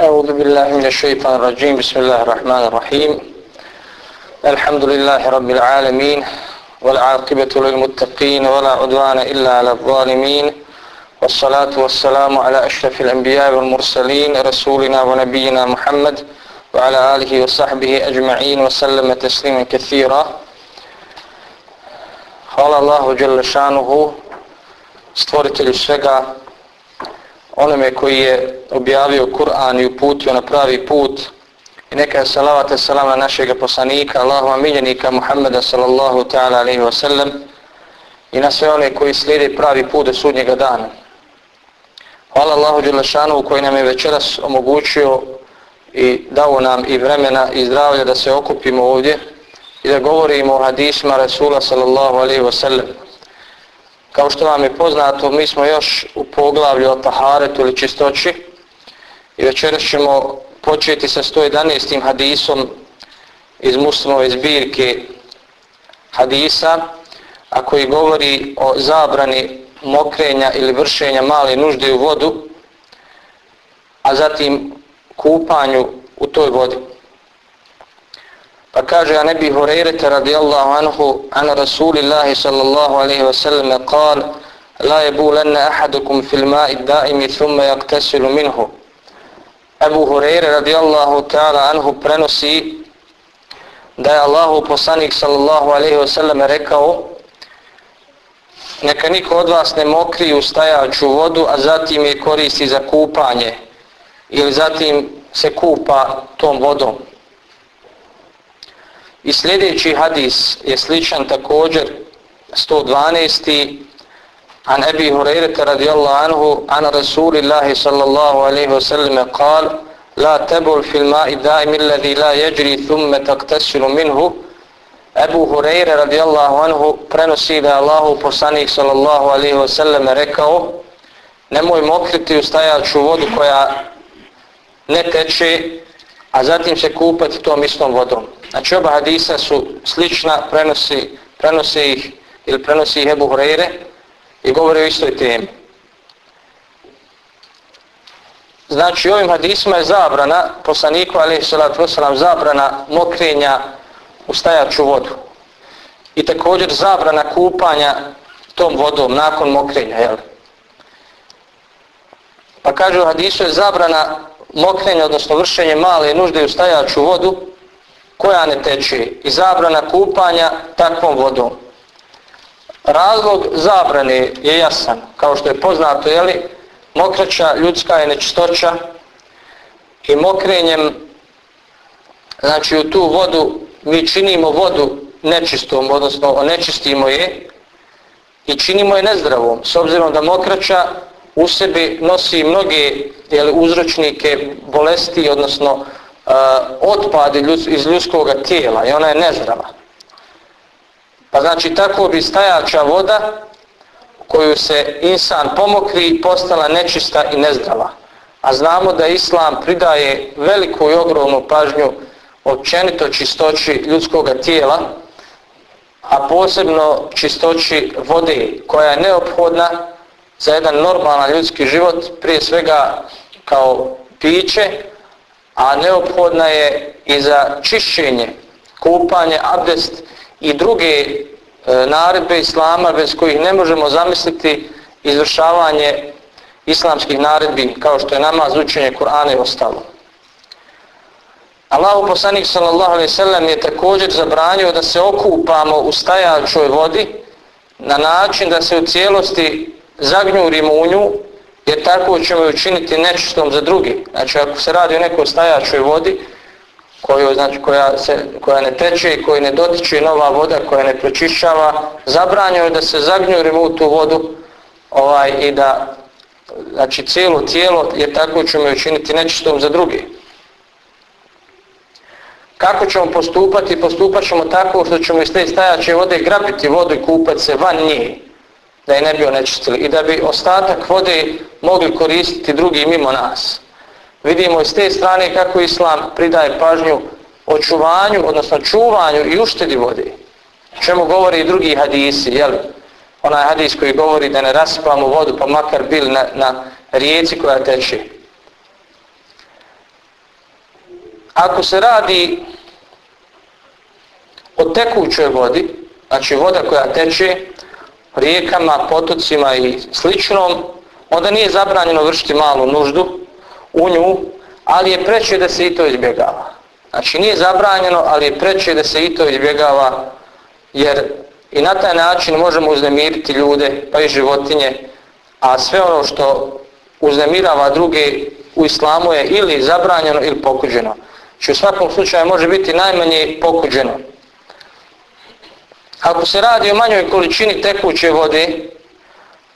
أعوذ بالله من الشيطان الرجيم. بسم الله الرحمن الرحيم. الحمد لله رب العالمين والعاقبة للمتقين ولا عدوان إلا على الظالمين والصلاة والسلام على أشرف الأنبياء والمرسلين رسولنا ونبينا محمد وعلى آله وصحبه أجمعين وسلم تسليما كثيرا. Hvala Allahu Đelešanuhu, stvoritelju svega, onome koji je objavio Kur'an i uputio na pravi put i neka je salavat i salam na našeg poslanika, Allahuma miljenika Muhammeda sallallahu ta'ala alaihi wa sallam i na sve one koji slijede pravi put do sudnjega dana. Hvala Allahu Đelešanu koji nam je večeras omogućio i dao nam i vremena i zdravlja da se okupimo ovdje i da govorimo o hadisma Rasula sallallahu alaihi wa sallam. Kao što vam je poznato, mi smo još u poglavlju o taharetu ili čistoći i večeras ćemo početi sa 111. hadisom iz muslimove zbirke hadisa, a koji govori o zabrani mokrenja ili vršenja male nužde u vodu, a zatim kupanju u toj vodi. Pa kaže Anebi Hureyre radijallahu anhu an Rasulillahi sallallahu alaihi wa sallam kal la jebulanna ahadukum fil ma'i daimi thumma yaktasilu minhu. Abu Hureyre radijallahu ta'ala anhu prenosi da je Allahu poslanik sallallahu alaihi wa sallam rekao neka niko od vas ne mokri u stajaču vodu, a zatim je koristi za kupanje ili zatim se kupa tom vodom. I sljedeći hadis je sličan također 112. An Ebi Hureyre radijallahu anhu an Rasulillahi sallallahu alaihi wasallam kal La tebul fil ma'i daim illadhi la jeđri thumme taktasilu minhu Ebu Hureyre radijallahu anhu prenosi da Allahu poslanik sallallahu alaihi wasallam rekao nemoj mokriti u stajaću vodu koja ne teče a zatim se kupati tom istom vodom. Znači oba hadisa su slična, prenosi, prenosi ih ili prenosi ih Ebu Hureyre i govori o istoj temi. Znači ovim hadisima je zabrana, poslaniku alaih salatu wasalam, zabrana mokrenja u stajaču vodu. I također zabrana kupanja tom vodom nakon mokrenja. Jel? Pa kaže u hadisu je zabrana mokrenja, odnosno vršenje male nužde u stajaču vodu koja ne teče. I zabrana kupanja takvom vodom. Razlog zabrane je jasan, kao što je poznato, jeli, mokraća ljudska je nečistoća i mokrenjem, znači u tu vodu, mi činimo vodu nečistom, odnosno nečistimo je i činimo je nezdravom, s obzirom da mokraća u sebi nosi mnoge jeli, uzročnike bolesti, odnosno uh, otpad iz ljudskog tijela i ona je nezdrava. Pa znači tako bi stajača voda koju se insan pomokri postala nečista i nezdrava. A znamo da Islam pridaje veliku i ogromnu pažnju općenito čistoći ljudskog tijela, a posebno čistoći vode koja je neophodna za jedan normalan ljudski život, prije svega kao piće, a neophodna je i za čišćenje, kupanje, abdest i druge e, naredbe Islama bez kojih ne možemo zamisliti izvršavanje islamskih naredbi kao što je namaz, učenje Kur'ana i ostalo. Allahu poslanik sallallahu alejhi ve sellem je također zabranio da se okupamo u stajačoj vodi na način da se u cijelosti zagnjurimo u nju jer tako ćemo učiniti nečistom za drugi. Znači ako se radi o nekoj stajačoj vodi koju, znači, koja, se, koja ne teče i koji ne dotiče nova voda koja ne pročišćava, zabranjeno je da se zagnjurimo u tu vodu ovaj, i da znači cijelo tijelo jer tako ćemo je učiniti nečistom za drugi. Kako ćemo postupati? Postupat ćemo tako što ćemo iz te stajače vode grabiti vodu i kupati se van nje da je ne bi onečistili i da bi ostatak vode mogli koristiti drugi mimo nas. Vidimo iz te strane kako Islam pridaje pažnju očuvanju, odnosno čuvanju i uštedi vode. Čemu govori i drugi hadisi, jel? Onaj hadis koji govori da ne raspamo vodu pa makar bil na, na rijeci koja teče. ako se radi o tekućoj vodi, znači voda koja teče rijekama, potocima i sličnom, onda nije zabranjeno vršiti malu nuždu u nju, ali je preće da se i to izbjegava. Znači nije zabranjeno, ali je preće da se i to izbjegava, jer i na taj način možemo uznemiriti ljude, pa i životinje, a sve ono što uznemirava druge u islamu je ili zabranjeno ili pokuđeno. Znači u svakom slučaju može biti najmanje pokuđeno. Ako se radi o manjoj količini tekuće vode,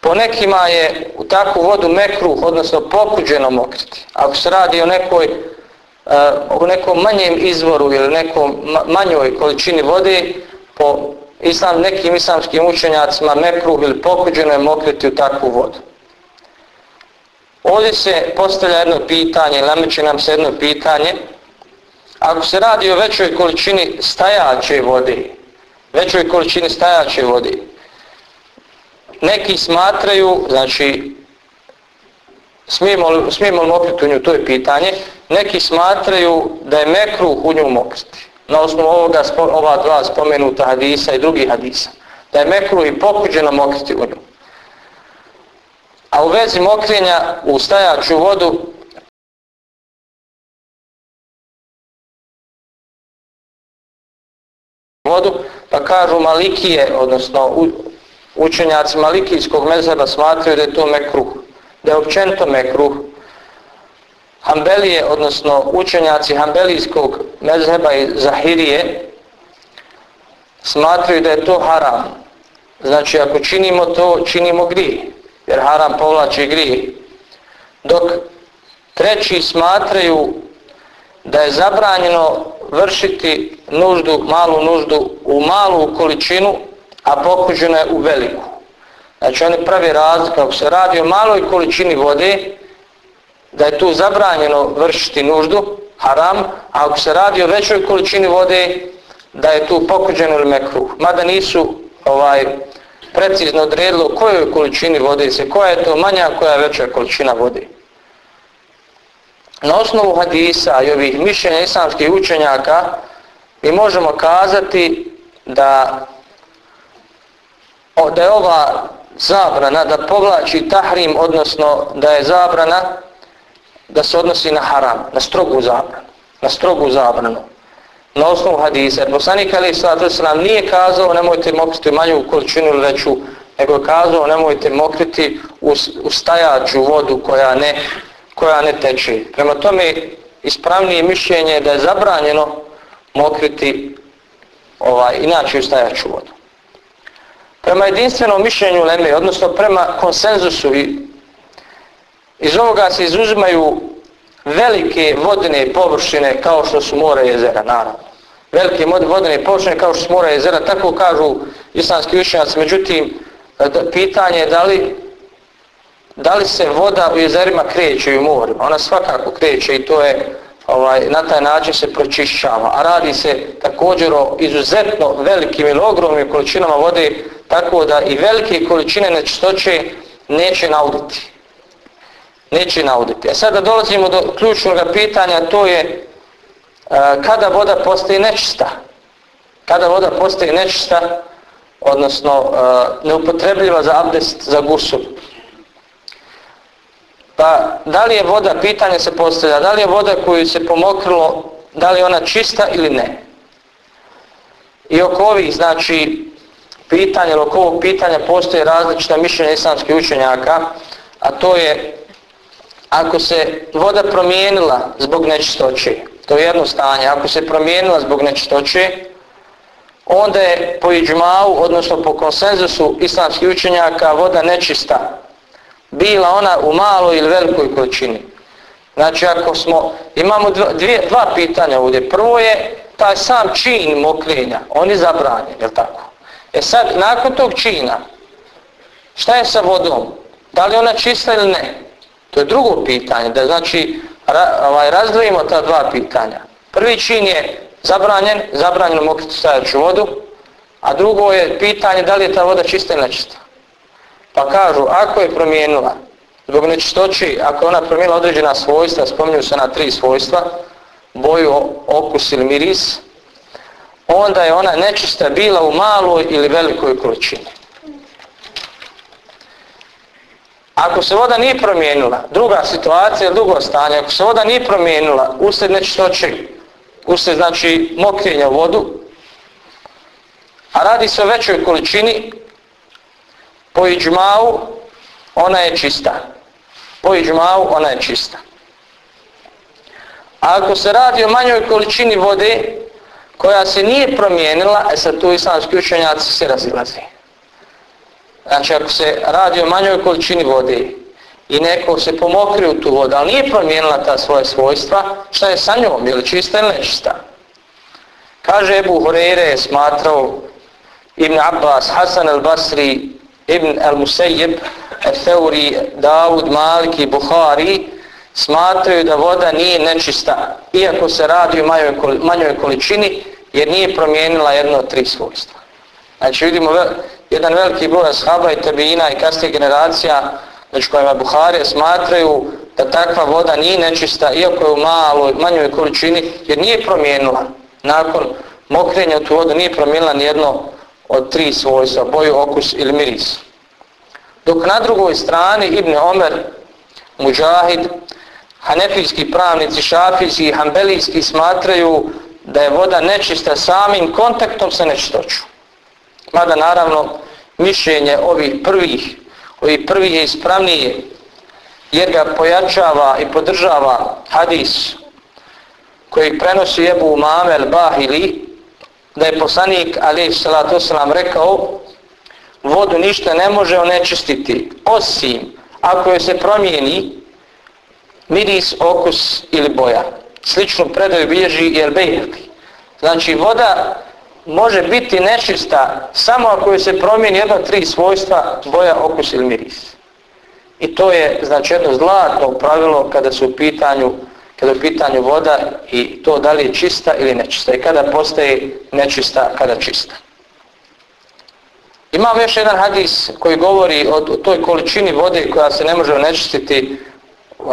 po nekima je u takvu vodu mekruh, odnosno pokuđeno mokriti. Ako se radi o nekoj eh, o nekom manjem izvoru ili nekom manjoj količini vode, po islam, nekim islamskim učenjacima mekruh ili pokuđeno je mokriti u takvu vodu. Ovdje se postavlja jedno pitanje, nameće nam se jedno pitanje, ako se radi o većoj količini stajaće vode, većoj količini stajaće vode. Neki smatraju, znači, smijemo li, smijemo li mokriti u nju, to je pitanje, neki smatraju da je mekru u nju mokriti. Na osnovu ovoga, ova dva spomenuta hadisa i drugih hadisa. Da je mekru i pokuđeno mokriti u nju. A u vezi mokrenja u stajaću vodu vodu, pa kažu Malikije, odnosno učenjaci Malikijskog mezheba smatraju da je to mekruh, da je općento mekruh. Hanbelije, odnosno učenjaci Hanbelijskog mezheba i Zahirije smatraju da je to haram. Znači, ako činimo to, činimo grije, jer haram povlači grije. Dok treći smatraju da je zabranjeno vršiti nuždu, malu nuždu u malu količinu, a pokuđeno je u veliku. Znači oni pravi razlika, ako se radi o maloj količini vode, da je tu zabranjeno vršiti nuždu, haram, a ako se radi o većoj količini vode, da je tu pokuđeno ili mekruh. Mada nisu ovaj precizno odredilo kojoj količini vode se, koja je to manja, koja je veća količina vode. Na osnovu hadisa i ovih mišljenja islamskih učenjaka mi možemo kazati da, da je ova zabrana da povlači tahrim, odnosno da je zabrana da se odnosi na haram, na strogu zabranu. Na strogu zabranu. Na osnovu hadisa. Jer poslanik Ali Sallatu Islam nije kazao nemojte mokriti manju količinu ili veću, nego je kazao nemojte mokriti u, u stajaću vodu koja ne koja ne teče. Prema tome, ispravnije mišljenje da je zabranjeno mokriti ovaj, inače ustajaću vodu. Prema jedinstvenom mišljenju Leme, odnosno prema konsenzusu, i, iz ovoga se izuzimaju velike vodne površine kao što su more i jezera, naravno. Velike vodne površine kao što su more i jezera, tako kažu islamski učenjaci. Međutim, pitanje je da li da li se voda u jezerima kreće i u morima? Ona svakako kreće i to je ovaj, na taj način se pročišćava. A radi se također o izuzetno velikim ili ogromnim količinama vode, tako da i velike količine nečistoće neće nauditi. Neće nauditi. E a sada dolazimo do ključnog pitanja, to je e, kada voda postaje nečista. Kada voda postaje nečista, odnosno e, neupotrebljiva za abdest, za gusul. Pa da li je voda, pitanje se postavlja, da li je voda koju se pomokrilo, da li je ona čista ili ne? I oko ovih, znači, pitanja, oko ovog pitanja postoje različita mišljenja islamskih učenjaka, a to je ako se voda promijenila zbog nečistoće, to je jedno stanje, ako se promijenila zbog nečistoće, onda je po iđmavu, odnosno po konsenzusu islamskih učenjaka, voda nečista, bila ona u maloj ili velikoj količini. Znači ako smo, imamo dva, dvije, dva pitanja ovdje. Prvo je taj sam čin mokrenja, on je zabranjen, je tako? E sad, nakon tog čina, šta je sa vodom? Da li ona čista ili ne? To je drugo pitanje, da znači ra, ovaj, razdvojimo ta dva pitanja. Prvi čin je zabranjen, zabranjeno mokriti stajaću vodu, a drugo je pitanje da li je ta voda čista ili nečista. Pa kažu, ako je promijenila, zbog nečistoći, ako ona promijenila određena svojstva, spominju se na tri svojstva, boju, okus ili miris, onda je ona nečista bila u maloj ili velikoj količini. Ako se voda nije promijenila, druga situacija, drugo stanje, ako se voda nije promijenila, usred nečistoće, usred znači mokrenja u vodu, a radi se o većoj količini, po iđmau ona je čista. Po iđmau ona je čista. A ako se radi o manjoj količini vode, koja se nije promijenila, e sad tu islamski učenjaci se razilazi. Znači ako se radi o manjoj količini vode i neko se pomokri u tu vodu, ali nije promijenila ta svoje svojstva, šta je sa njom, je li čista ili nečista? Kaže Ebu Horeire je smatrao Ibn Abbas, Hasan al-Basri, Ibn al-Musayyib, Theuri, Davud, Malik i Bukhari smatraju da voda nije nečista, iako se radi o manjoj količini, jer nije promijenila jedno od tri svojstva. Znači vidimo jedan veliki broj ashaba i tebina i kasnije generacija znači kojima Buharije smatraju da takva voda nije nečista iako je u maloj, manjoj količini jer nije promijenila nakon mokrenja u tu vodu nije promijenila nijedno od tri svojstva boju, okus ili miris. Dok na drugoj strani Ibn Omer Mujahid hanefijski pravnici, šafijski i hambelijski smatraju da je voda nečista samim kontaktom sa nečistoću. Mada naravno mišljenje ovih prvih, ovih prvih je ispravnije, jer ga pojačava i podržava hadis koji prenosi Ebu Mamel Bahili, da je poslanik alaih Salatu wasalam rekao vodu ništa ne može onečistiti, osim ako joj se promijeni miris, okus ili boja. Sličnu predaju bilježi i bejhati. Znači voda može biti nečista samo ako joj se promijeni jedno tri svojstva boja, okus ili miris. I to je znači jedno zlatno pravilo kada su u pitanju kada u pitanju voda i to da li je čista ili nečista. I kada postaje nečista, kada čista. Imam još jedan hadis koji govori o toj količini vode koja se ne može nečistiti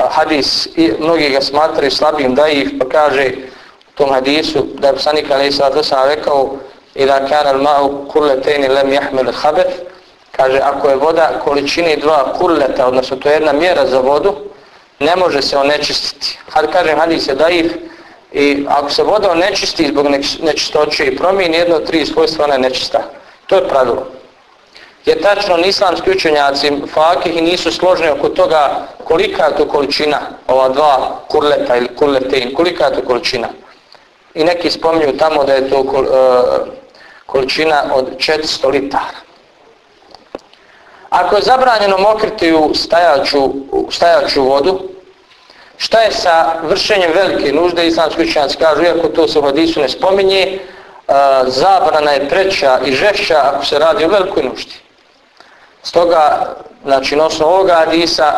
hadis i mnogi ga smatraju slabim da ih pa kaže u tom hadisu da je psanik Ali Sada sam rekao i da kana al-ma'u kurleteni lem jahmel habet kaže ako je voda količini dva kurleta, odnosno to je jedna mjera za vodu ne može se onečistiti. Had kaže hadis je daif i ako se voda onečisti zbog nečistoće i promijeni jedno od tri svojstva ona je nečista. To je pravilo. Je tačno islamski učenjaci fakih i nisu složni oko toga kolika je to količina ova dva kurleta ili kurletein kolika je to količina. I neki spominju tamo da je to uh, količina od 400 litara. Ako je zabranjeno mokriti u stajaću, u stajaću vodu, šta je sa vršenjem velike nužde, islamski učenjaci kažu, iako to se u hadisu ne spominje, zabrana je preća i žešća ako se radi o velikoj nuždi. Stoga, znači, nosno ovoga hadisa,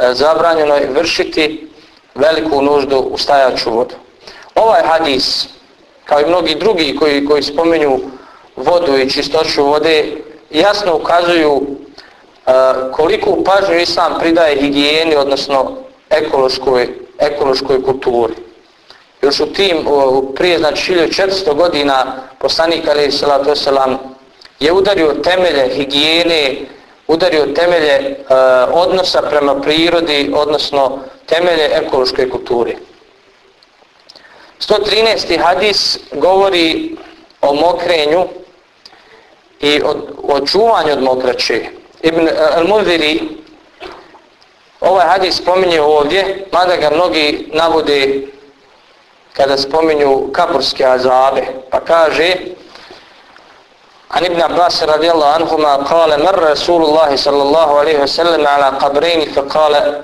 e, zabranjeno je vršiti veliku nuždu u stajaću vodu. Ovaj hadis, kao i mnogi drugi koji, koji spomenju vodu i čistoću vode, jasno ukazuju uh, koliko pažnju islam pridaje higijeni, odnosno ekološkoj, ekološkoj kulturi. Još u tim, u prije znači 1400 godina, poslanik Ali Salatu Selam je udario temelje higijene, udario temelje e, odnosa prema prirodi, odnosno temelje ekološke kulture. 113. hadis govori o mokrenju i o, o čuvanju od mokraće. Ibn al-Mudhiri ovaj hadis spominje ovdje, mada ga mnogi navode kada spominju kaburske azabe, pa kaže عن ابن عباس رضي الله عنهما قال مر رسول الله صلى الله عليه وسلم على قبرين فقال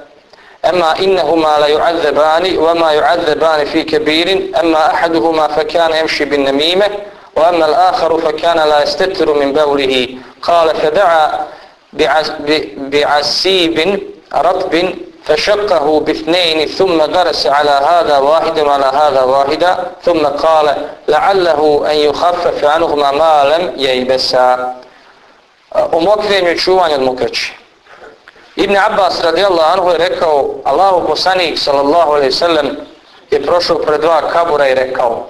أما إنهما لا يعذبان وما يعذبان في كبير أما أحدهما فكان يمشي بالنميمة وأما الآخر فكان لا يستتر من بوله قال فدعا بعسيب رطب فشقه باثنين ثم غرس على هذا واحدا وعلى هذا واحدا ثم قال لعله أن يخفف عنهما ما لم ييبسا ومكرم يشوان المكرش Ibn Abbas radijallahu anhu je rekao Allahu poslanik sallallahu alaihi sallam je prošao pred dva kabura i rekao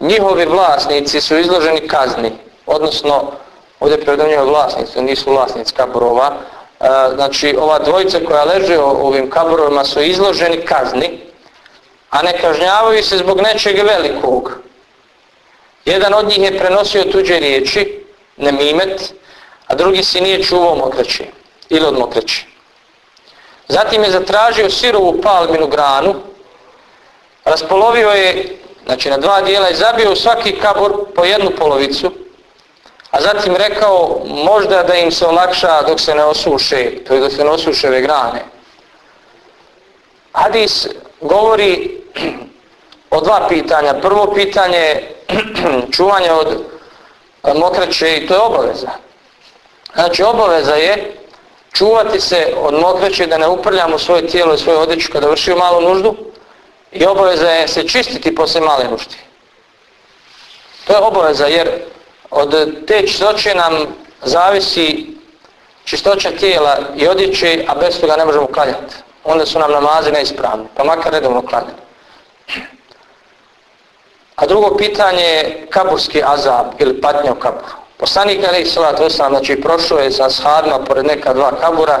njihovi vlasnici su izloženi kazni, odnosno ovdje je vlasnici, nisu vlasnici kaburova, e, znači ova dvojica koja leže u ovim kaburovima su izloženi kazni, a ne kažnjavaju se zbog nečeg velikog. Jedan od njih je prenosio tuđe riječi, nemimet, a drugi si nije čuvao mokreći ili od mokreći. Zatim je zatražio sirovu palminu granu, raspolovio je znači na dva dijela i zabio u svaki kabor po jednu polovicu, a zatim rekao možda da im se olakša dok se ne osuše, to je dok se ne osuše ove grane. Hadis govori o dva pitanja. Prvo pitanje je čuvanje od eh, mokraće i to je obaveza. Znači obaveza je čuvati se od mokraće da ne uprljamo svoje tijelo i svoju odjeću kada vršimo malu nuždu i obaveza je se čistiti posle male nužde. To je obaveza jer od te čistoće nam zavisi čistoća tijela i odjeće, a bez toga ne možemo klanjati. Onda su nam namazi neispravni, pa makar redovno klanjati. A drugo pitanje je kaburski azab ili patnja u kaburu. Poslanik Ali Salat Veslam, znači prošao je sa shadima pored neka dva kabura,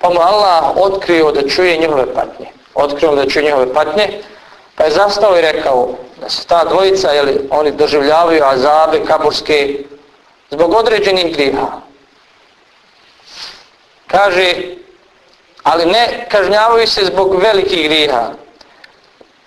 pa mu Allah otkrio da čuje njihove patnje. Otkrio da čuje njihove patnje, pa je zastao i rekao da se ta dvojica, jeli, oni doživljavaju azabe kaburske zbog određenih griha. Kaže, ali ne kažnjavaju se zbog velikih griha.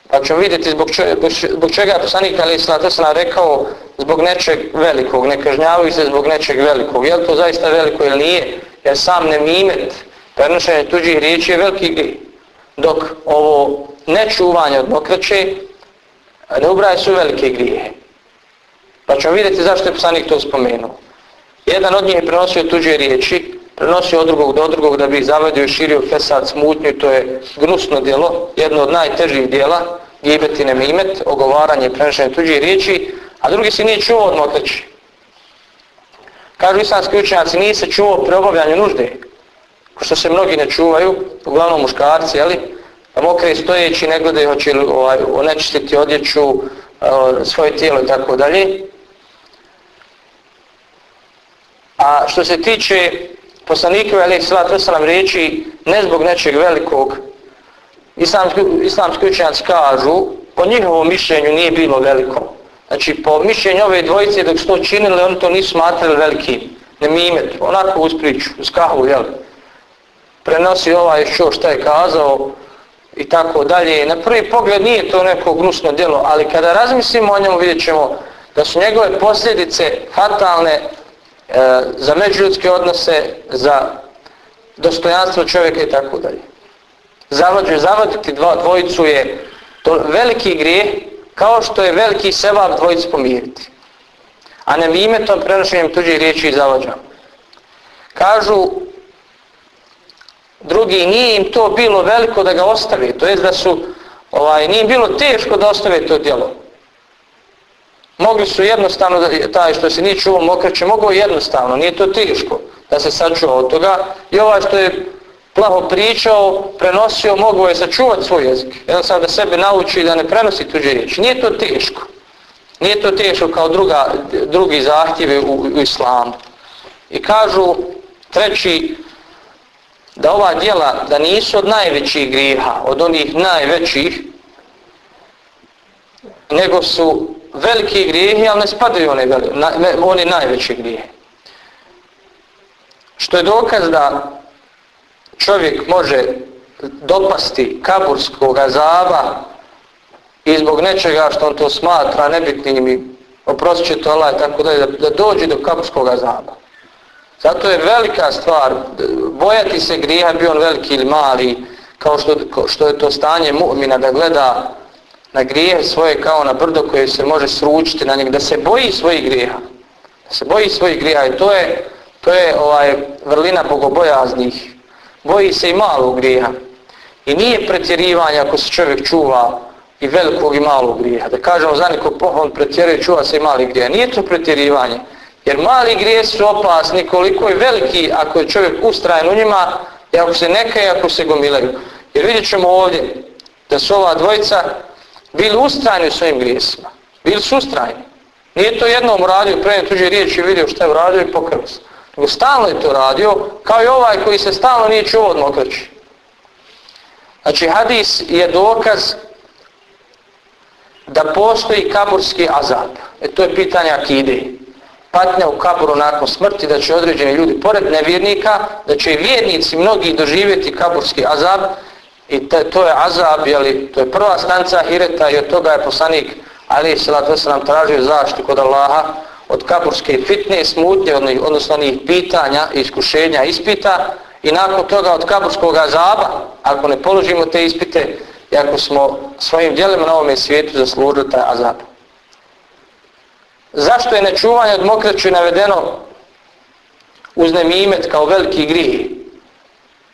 Pa ćemo vidjeti zbog, če, zbog čega je poslanik Ali Islata rekao zbog nečeg velikog, ne kažnjavaju se zbog nečeg velikog. Je li to zaista veliko ili nije? Jer sam nemimet, prenošenje tuđih riječi je veliki grih. Dok ovo nečuvanje od mokraće ne ubraje su velike grije. Pa ćemo vidjeti zašto je poslanik to spomenuo. Jedan od njih je prenosio tuđe riječi, prenosio od drugog do drugog da bi zavadio i širio fesad smutnju, to je gnusno djelo, jedno od najtežih djela, gibetine nemimet, ogovaranje i prenošenje tuđe riječi, a drugi se nije čuo od mokraći. Kažu islamski učenjaci, nije se čuo pre obavljanju nužde, što se mnogi ne čuvaju, uglavnom muškarci, jeli, pa mokre stojeći, ne gledaju hoće li ovaj, onečistiti odjeću, e, svoje tijelo i tako dalje. A što se tiče poslanikove, ali sva to sam riječi, ne zbog nečeg velikog, islamski, islamski učenjaci kažu, po njihovom mišljenju nije bilo veliko. Znači, po mišljenju ove dvojice, dok su to činili, oni to nisu smatrali velikim. Ne mimet, onako uz priču, uz kahu, jel? Prenosi ovaj što šta je kazao i tako dalje. Na prvi pogled nije to neko gnusno djelo, ali kada razmislimo o njemu vidjet ćemo da su njegove posljedice fatalne e, za međuljudske odnose, za dostojanstvo čovjeka i tako dalje. Zavađu, zavaditi dva, dvojicu je to veliki grijeh, kao što je veliki sebab dvojicu pomiriti. A ne vimetom prenošenjem tuđih riječi i zavađam. Kažu, drugi, nije im to bilo veliko da ga ostave, to je da su, ovaj, nije im bilo teško da ostave to djelo. Mogli su jednostavno, da, taj što se nije čuo mokraće, mogo jednostavno, nije to teško da se sačuva od toga. I ovaj što je plaho pričao, prenosio, mogo je sačuvati svoj jezik. Jednostavno da sebe nauči da ne prenosi tuđe riječi. Nije to teško. Nije to teško kao druga, drugi zahtjevi u, u islamu. I kažu, treći, da ova djela, da nisu od najvećih griha, od onih najvećih, nego su veliki grijehi, ali ne spadaju one, na, one najveće grijehe. Što je dokaz da čovjek može dopasti kaburskog azaba i zbog nečega što on to smatra nebitnim i oprosit će to Allah tako da, da dođe do kaburskog azaba. Zato je velika stvar, bojati se grijeha, bio on veliki ili mali, kao što, što je to stanje mu'mina da gleda na grijehe svoje kao na brdo koje se može sručiti na njeg, da se boji svojih grijeha. Da se boji svojih grijeha i to je, to je ovaj vrlina bogobojaznih. Boji se i malog grijeha. I nije pretjerivanje ako se čovjek čuva i velikog i malog grijeha. Da kažemo za nekog pohvalno pretjeruje, čuva se i mali grijeha. Nije to pretjerivanje. Jer mali grije su opasni koliko je veliki ako je čovjek ustrajen u njima i ako se neka i ako se gomilaju. Jer vidjet ćemo ovdje da su ova dvojica bili ustrajni u svojim grijesima. Bili su ustrajni. Nije to jednom uradio, pre tuđe riječi vidio šta je uradio i pokrvo se. Nego stalno je to radio, kao i ovaj koji se stalno nije čuo od mokraći. Znači, hadis je dokaz da postoji kaburski azab. E to je pitanje akide. Patnja u kaburu nakon smrti, da će određeni ljudi, pored nevjernika, da će i vjernici mnogi doživjeti kaburski azab i to je azab, jeli, to je prva stanca Hireta i od toga je poslanik Ali Salatu nam tražio zaštitu kod Allaha od kaburske fitne smutnje, odnosno onih pitanja, iskušenja, ispita i nakon toga od kaburskog azaba, ako ne položimo te ispite i ako smo svojim djelima na ovome svijetu zaslužili taj azab. Zašto je nečuvanje od mokreću navedeno uz nemimet kao veliki grih?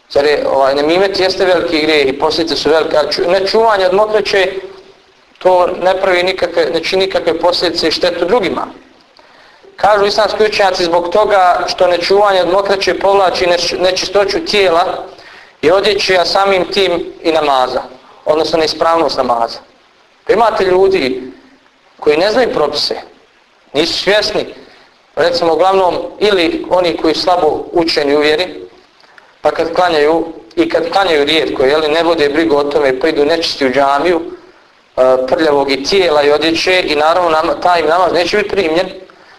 Zar je, ovaj, nemimet jeste veliki grije i posljedice su velike, a nečuvanje od mokreće to ne pravi nikakve, ne čini nikakve posljedice i štetu drugima. Kažu islamski učenjaci zbog toga što nečuvanje od mokraće povlači nečistoću tijela i odjeće, a samim tim i namaza, odnosno neispravnost namaza. Pa imate ljudi koji ne znaju propise, nisu svjesni, recimo uglavnom ili oni koji slabo učeni u vjeri, pa kad klanjaju i kad klanjaju rijetko, jeli, ne vode brigu o tome, pa idu nečisti u džamiju, e, prljavog i tijela i odjeće i naravno taj namaz neće biti primljen,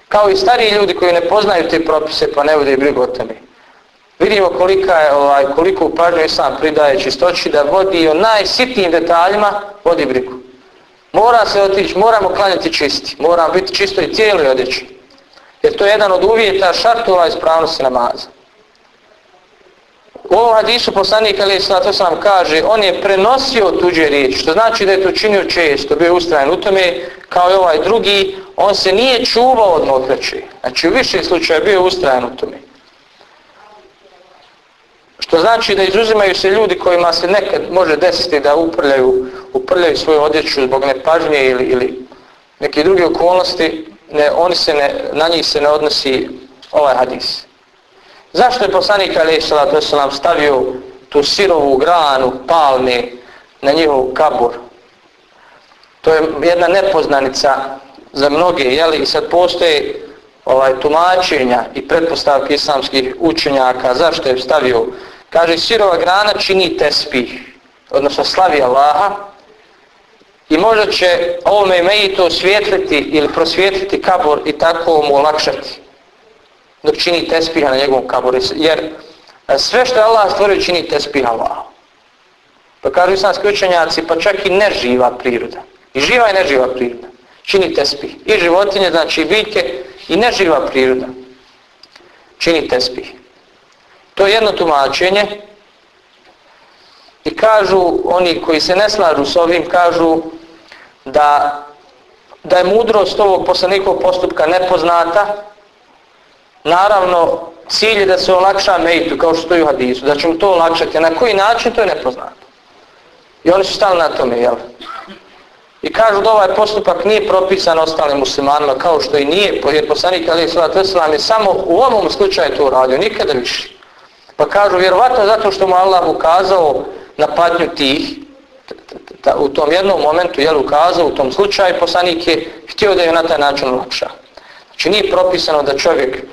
kao i stariji ljudi koji ne poznaju te propise pa ne vode brigu o tome. Vidimo kolika je, ovaj, koliko pažnju sam pridaje čistoći da vodi o najsitnijim detaljima vodi brigu. Mora se otići, moramo klanjati čisti, moramo biti čisto i tijelo i odjeći. Jer to je jedan od uvjeta šartova ispravnosti namaza. U ovom hadisu poslanik Ali Islata sam kaže, on je prenosio tuđe riječi, što znači da je to činio često, bio ustrajan u tome, kao i ovaj drugi, on se nije čuvao od mokraće. Znači u više slučaja bio ustrajan u tome. Što znači da izuzimaju se ljudi kojima se nekad može desiti da uprljaju, uprljaju svoju odjeću zbog nepažnje ili, ili neke druge okolnosti, ne, oni se ne, na njih se ne odnosi ovaj hadis. Zašto je poslanik Ali Salat Veselam stavio tu sirovu granu palme na njihov kabur? To je jedna nepoznanica za mnoge, jeli? I sad postoje ovaj, tumačenja i pretpostavke islamskih učenjaka. Zašto je stavio? Kaže, sirova grana čini tespih, odnosno slavi Allaha, i možda će ovome imejitu to osvijetliti ili prosvijetliti kabor i tako mu olakšati dok čini tespiha na njegovom kaboru. Jer e, sve što je Allah stvorio čini tespiha Allah. Pa kažu islamski učenjaci, pa čak i neživa priroda. I živa i neživa priroda. Čini tespih. I životinje, znači i biljke, i neživa priroda. Čini tespih. To je jedno tumačenje. I kažu, oni koji se ne slažu s ovim, kažu da, da je mudrost ovog poslanikov postupka nepoznata, Naravno, cilj je da se olakša mejtu, kao što je u hadisu, da će mu to olakšati. Na koji način, to je nepoznato. I oni su stali na tome, jel? I kažu da ovaj postupak nije propisan ostalim muslimanima, kao što i nije, jer poslanik Ali Salat Tesla je samo u ovom slučaju to uradio, nikada više. Pa kažu, vjerovatno zato što mu Allah ukazao na patnju tih, u tom jednom momentu, jel, ukazao u tom slučaju, poslanik je htio da je na taj način lakša. Znači nije propisano da čovjek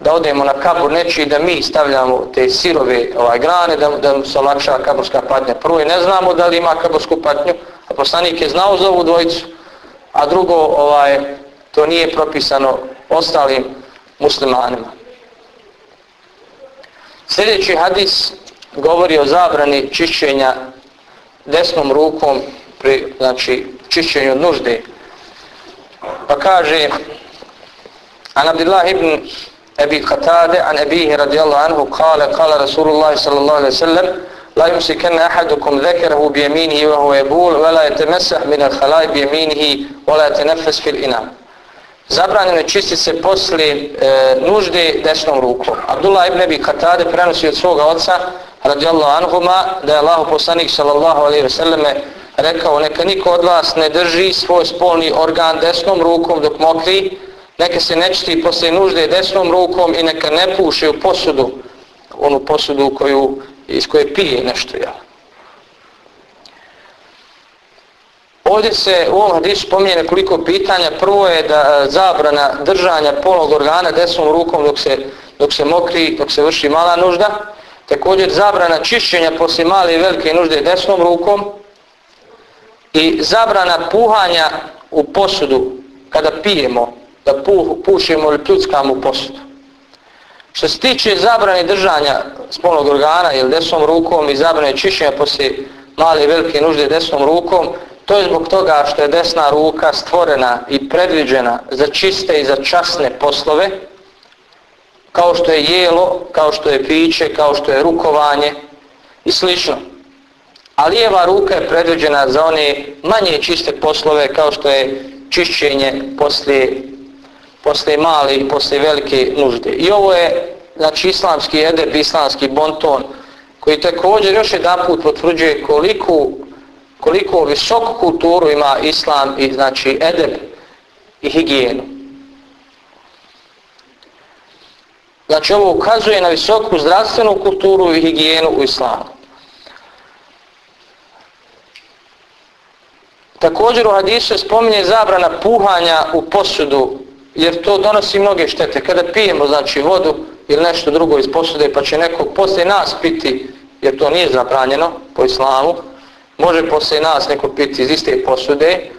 da odemo na kabur neći i da mi stavljamo te sirove ovaj, grane, da, da se olakša kaburska patnja. Prvo ne znamo da li ima kabursku patnju, a poslanik je znao za ovu dvojicu, a drugo ovaj, to nije propisano ostalim muslimanima. Sljedeći hadis govori o zabrani čišćenja desnom rukom pri znači, čišćenju nužde. Pa kaže An Abdillah ibn Abi Qatade An Ebihi radijallahu anhu Kale, kale Rasulullah sallallahu alaihi sallam La yumsi kenna ahadukum zekerahu bi jeminihi wa huwa jebul Vela je temesah min al khalaj bi jeminihi Vela je tenefes fil inam Zabranjeno je čistiti se posle e, nužde desnom rukom. Abdullah ibn Abi Katade prenosi od svoga oca radijallahu anhuma da je Allah poslanik sallallahu alaihi ve selleme rekao neka niko od vas ne drži svoj spolni organ desnom rukom dok mokri neka se ne čiti posle nužde desnom rukom i neka ne puše u posudu, onu posudu koju, iz koje pije nešto. Ja. Ovdje se u ovom hadisu spominje nekoliko pitanja. Prvo je da e, zabrana držanja polnog organa desnom rukom dok se, dok se mokri, dok se vrši mala nužda. Također zabrana čišćenja poslije male i velike nužde desnom rukom. I zabrana puhanja u posudu kada pijemo, da puh, pušimo ili pljuckamo u posudu. Što se tiče zabrane držanja spolnog organa ili desnom rukom i zabrane čišćenja poslije male i velike nužde desnom rukom, to je zbog toga što je desna ruka stvorena i predviđena za čiste i za časne poslove, kao što je jelo, kao što je piće, kao što je rukovanje i slično. A lijeva ruka je predviđena za one manje čiste poslove kao što je čišćenje poslije, poslije male i poslije velike nužde. I ovo je znači, islamski edep, islamski bonton, koji također još jedan put potvrđuje koliko, koliko visoku kulturu ima islam i znači edeb i higijenu. Znači ovo ukazuje na visoku zdravstvenu kulturu i higijenu u islamu. Također u hadisu se spominje zabrana puhanja u posudu, jer to donosi mnoge štete. Kada pijemo znači vodu ili nešto drugo iz posude, pa će neko poslije nas piti, jer to nije zabranjeno po islamu, može poslije nas neko piti iz iste posude,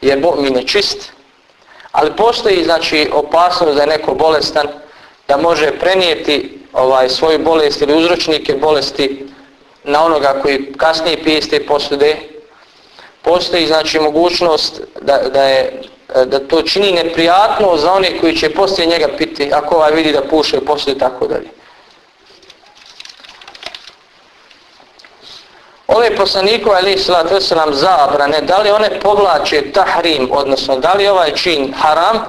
jer mu'min je čist. Ali postoji znači opasnost da je neko bolestan, da može prenijeti ovaj svoju bolest ili uzročnike bolesti na onoga koji kasnije pije iz te posude, postoji znači mogućnost da, da je da to čini neprijatno za one koji će poslije njega piti ako ovaj vidi da puše i tako dalje. Ove poslanikova ili salatu wasalam zabrane, da li one povlače tahrim, odnosno da li ovaj čin haram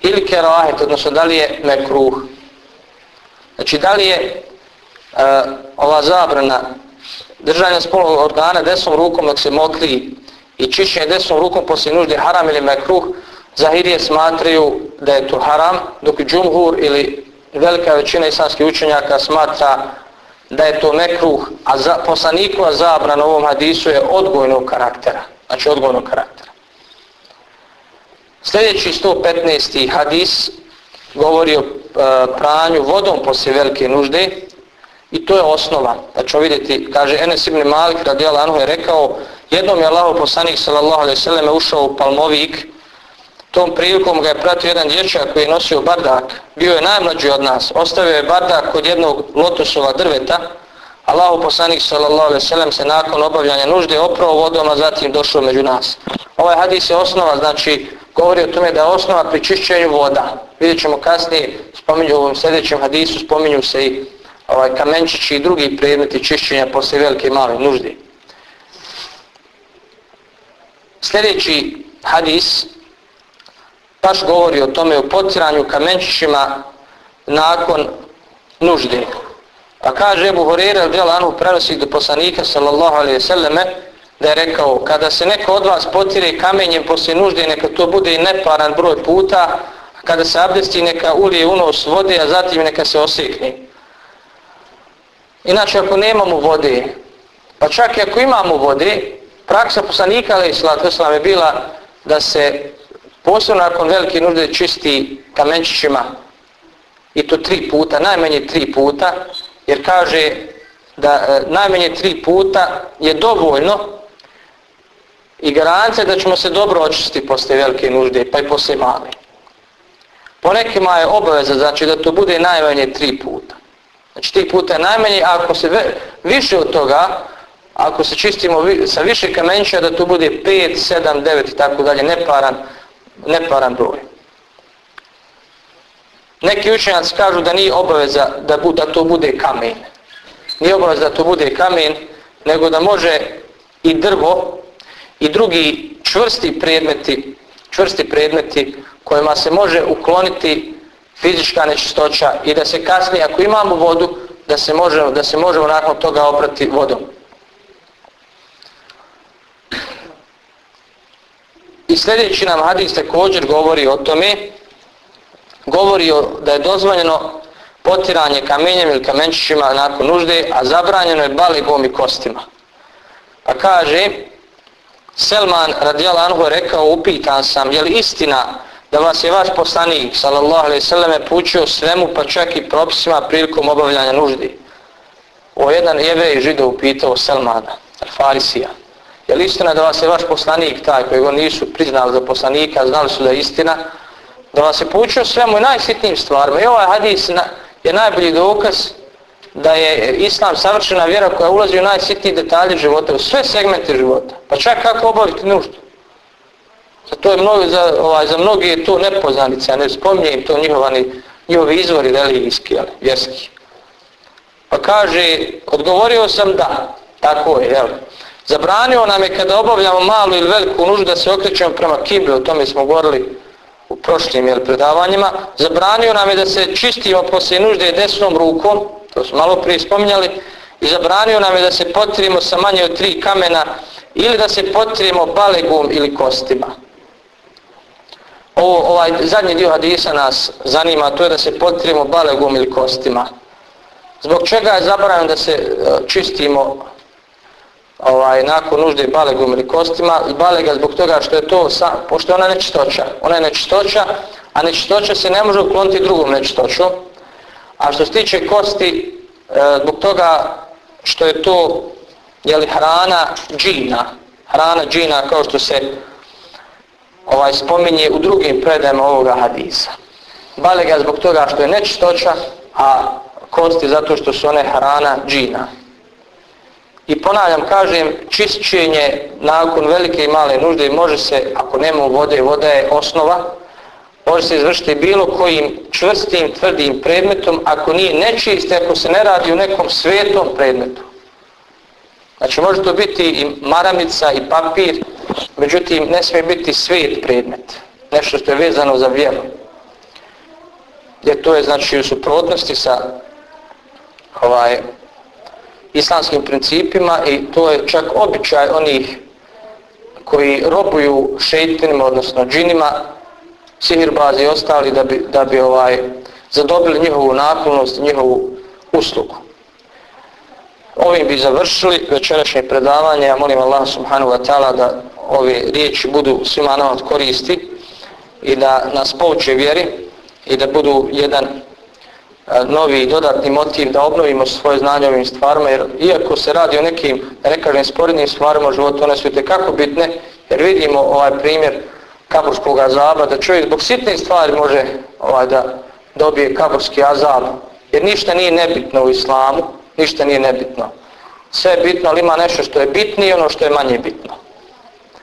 ili kerahet, odnosno da li je mekruh. Znači da li je uh, ova zabrana držanja spolnog organa desnom rukom dok se mokri i čišćenje desnom rukom poslije nužde haram ili mekruh, Zahirije smatraju da je to haram, dok džumhur ili velika većina islamskih učenjaka smatra da je to mekruh, a za, poslanikova zabrana u ovom hadisu je odgojnog karaktera. Znači odgojnog karaktera. Sljedeći 115. hadis govori o e, pranju vodom poslije velike nužde i to je osnova. Da ćemo vidjeti, kaže Enes ibn Malik radijal Anhu je rekao jednom je Allah poslanik sallallahu alaihi sallam ušao u Palmovik tom prilikom ga je pratio jedan dječak koji je nosio bardak. Bio je najmlađi od nas. Ostavio je bardak kod jednog lotosova drveta. Allahu poslanik sallallahu alejhi ve sellem se nakon obavljanja nužde oprao vodom a zatim došao među nas. Ovaj hadis je osnova znači govori o tome da je osnova pri čišćenju voda. Vidjet ćemo kasnije spominju u ovom sljedećem hadisu spominju se i ovaj kamenčići i drugi predmeti čišćenja posle velike i male nužde. Sljedeći hadis baš govori o tome o potiranju kamenčićima nakon nužde. Pa kaže Ebu Horeira del Anu prenosi do poslanika sallallahu alaihi sallame da je rekao kada se neko od vas potire kamenjem poslije nužde neka to bude i neparan broj puta a kada se abdesti neka ulije unos vode a zatim neka se osekne. Inače ako nemamo vode pa čak i ako imamo vode praksa poslanika alaihi sallatu je bila da se posebno nakon velike nužde čisti kamenčićima i to tri puta, najmanje tri puta jer kaže da e, najmanje tri puta je dovoljno i garancija da ćemo se dobro očistiti posle velike nužde pa i posle male. Po nekima je obaveza znači da to bude najmanje tri puta. Znači tri puta je najmanje, a ako se više od toga ako se čistimo sa više kamenčića, da to bude 5, 7, 9 i tako dalje, neparan, neparan broj. Neki učenjaci kažu da nije obaveza da, bu, da to bude kamen. Nije obaveza da to bude kamen, nego da može i drvo i drugi čvrsti predmeti, čvrsti predmeti kojima se može ukloniti fizička nečistoća i da se kasnije, ako imamo vodu, da se može, da se možemo nakon toga oprati vodom. I sljedeći nam hadis također govori o tome, govori o, da je dozvoljeno potiranje kamenjem ili kamenčićima nakon nužde, a zabranjeno je baligom i kostima. Pa kaže, Selman radijal Anhu je rekao, upitan sam, je li istina da vas je vaš poslanik, sallallahu alaihi sallam, pućio svemu, pa čak i propisima prilikom obavljanja nuždi? O jedan jevrej žido upitao Selmana, Farisija, je li istina da vas je vaš poslanik, taj koji oni nisu priznali za poslanika, znali su da je istina, da vas je poučio svemu i najsitnijim stvarima. I ovaj hadis je najbolji dokaz da je islam savršena vjera koja ulazi u najsitniji detalje života, u sve segmente života. Pa čak kako obaviti nuždu. Za, to je mnogo, za, ovaj, za mnogi je to nepoznanica, ja ne spominjem to njihovani, njihovi izvori religijski, ali vjerski. Pa kaže, odgovorio sam da, tako je, jel? Zabranio nam je kada obavljamo malu ili veliku nuždu da se okrećemo prema kibli, o tome smo govorili u prošlim jel, predavanjima. Zabranio nam je da se čistimo poslije nužde desnom rukom, to smo malo prije spominjali, i zabranio nam je da se potrimo sa manje od tri kamena ili da se potrimo balegom ili kostima. Ovo, ovaj zadnji dio hadisa nas zanima, to je da se potrimo balegom ili kostima. Zbog čega je zabranjeno da se e, čistimo ovaj, nakon nužde balegom ili kostima? Balega zbog toga što je to, sa, pošto je ona nečistoća. Ona je nečistoća, a nečistoća se ne može ukloniti drugom nečistoćom. A što se tiče kosti, e, zbog toga što je to jeli, hrana džina, hrana džina kao što se ovaj spominje u drugim predajama ovoga hadisa. Balega zbog toga što je nečistoća, a kosti zato što su one hrana džina. I ponavljam, kažem, čišćenje nakon velike i male nužde može se, ako nema vode, voda je osnova, može se izvršiti bilo kojim čvrstim, tvrdim predmetom, ako nije nečist, ako se ne radi u nekom svetom predmetu. Znači može to biti i maramica i papir, međutim ne smije biti svet predmet, nešto što je vezano za vjeru. Jer to je znači u suprotnosti sa ovaj, islamskim principima i to je čak običaj onih koji robuju šeitinima, odnosno džinima, sihirbazi i ostali da bi, da bi ovaj zadobili njihovu naklonost, njihovu uslugu. Ovim bi završili večerašnje predavanje. Ja molim Allah subhanahu wa ta'ala da ove riječi budu svima nam od koristi i da nas pouče vjeri i da budu jedan novi dodatni motiv da obnovimo svoje znanje ovim stvarima jer iako se radi o nekim ne kažem sporednim stvarima u životu one su kako bitne jer vidimo ovaj primjer kaburskog azaba, da čovjek zbog sitne stvari može ovaj, da dobije kaburski azab, jer ništa nije nebitno u islamu, ništa nije nebitno. Sve je bitno, ali ima nešto što je bitnije i ono što je manje bitno.